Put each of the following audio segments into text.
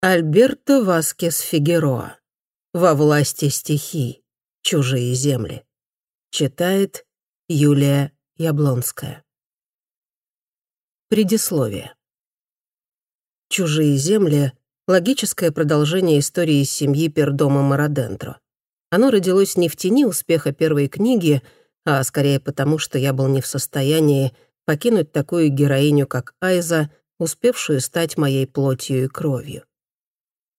Альберто Васкес Фигероа. «Во власти стихий. Чужие земли». Читает Юлия Яблонская. Предисловие. «Чужие земли» — логическое продолжение истории семьи Пердома Марадентро. Оно родилось не в тени успеха первой книги, а скорее потому, что я был не в состоянии покинуть такую героиню, как Айза, успевшую стать моей плотью и кровью.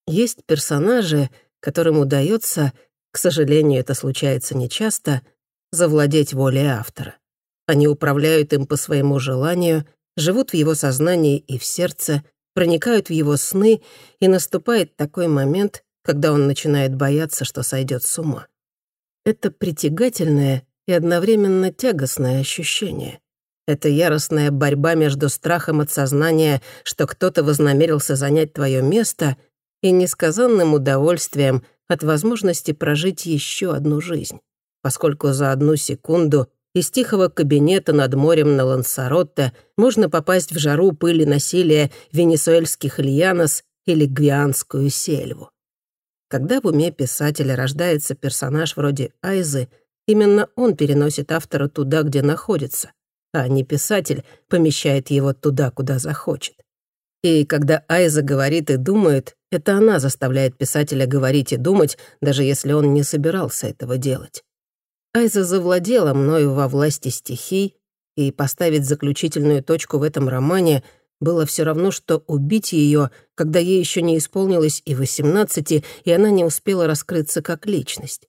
Есть персонажи, которым удается, к сожалению, это случается нечасто, завладеть волей автора. Они управляют им по своему желанию, живут в его сознании и в сердце, проникают в его сны, и наступает такой момент, когда он начинает бояться, что сойдет с ума. Это притягательное и одновременно тягостное ощущение. Это яростная борьба между страхом от сознания, что кто-то вознамерился занять твое место — и несказанным удовольствием от возможности прожить еще одну жизнь, поскольку за одну секунду из тихого кабинета над морем на Лансаротте можно попасть в жару пыли насилия венесуэльских льянос или гвианскую сельву. Когда в уме писателя рождается персонаж вроде Айзы, именно он переносит автора туда, где находится, а не писатель помещает его туда, куда захочет. И когда Айза говорит и думает, это она заставляет писателя говорить и думать, даже если он не собирался этого делать. Айза завладела мною во власти стихий, и поставить заключительную точку в этом романе было все равно, что убить ее, когда ей еще не исполнилось и восемнадцати, и она не успела раскрыться как личность.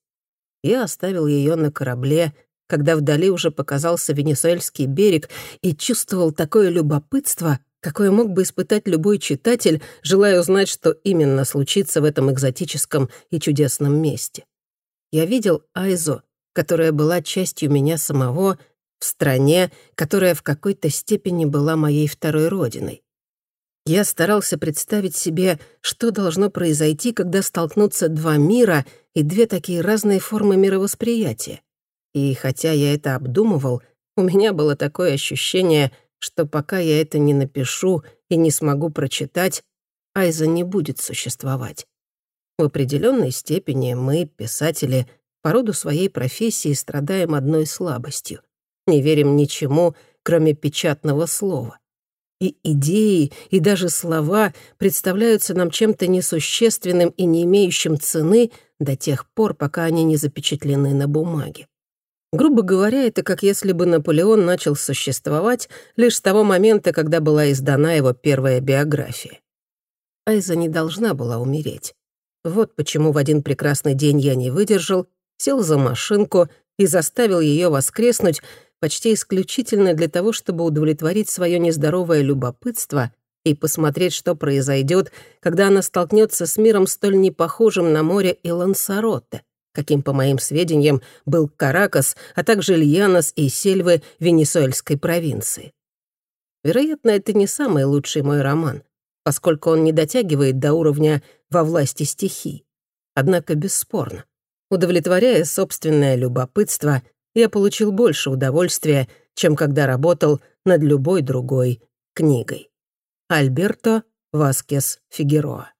Я оставил ее на корабле, когда вдали уже показался Венесуэльский берег, и чувствовал такое любопытство — какое мог бы испытать любой читатель, желая узнать, что именно случится в этом экзотическом и чудесном месте. Я видел Айзу, которая была частью меня самого, в стране, которая в какой-то степени была моей второй родиной. Я старался представить себе, что должно произойти, когда столкнутся два мира и две такие разные формы мировосприятия. И хотя я это обдумывал, у меня было такое ощущение, что пока я это не напишу и не смогу прочитать, Айза не будет существовать. В определенной степени мы, писатели, по роду своей профессии страдаем одной слабостью. Не верим ничему, кроме печатного слова. И идеи, и даже слова представляются нам чем-то несущественным и не имеющим цены до тех пор, пока они не запечатлены на бумаге. Грубо говоря, это как если бы Наполеон начал существовать лишь с того момента, когда была издана его первая биография. Айза не должна была умереть. Вот почему в один прекрасный день я не выдержал, сел за машинку и заставил ее воскреснуть почти исключительно для того, чтобы удовлетворить свое нездоровое любопытство и посмотреть, что произойдет, когда она столкнется с миром столь непохожим на море и Лансаротте, каким, по моим сведениям, был Каракас, а также Льянос и Сельвы Венесуэльской провинции. Вероятно, это не самый лучший мой роман, поскольку он не дотягивает до уровня «во власти стихий». Однако, бесспорно, удовлетворяя собственное любопытство, я получил больше удовольствия, чем когда работал над любой другой книгой. Альберто Васкес Фигероа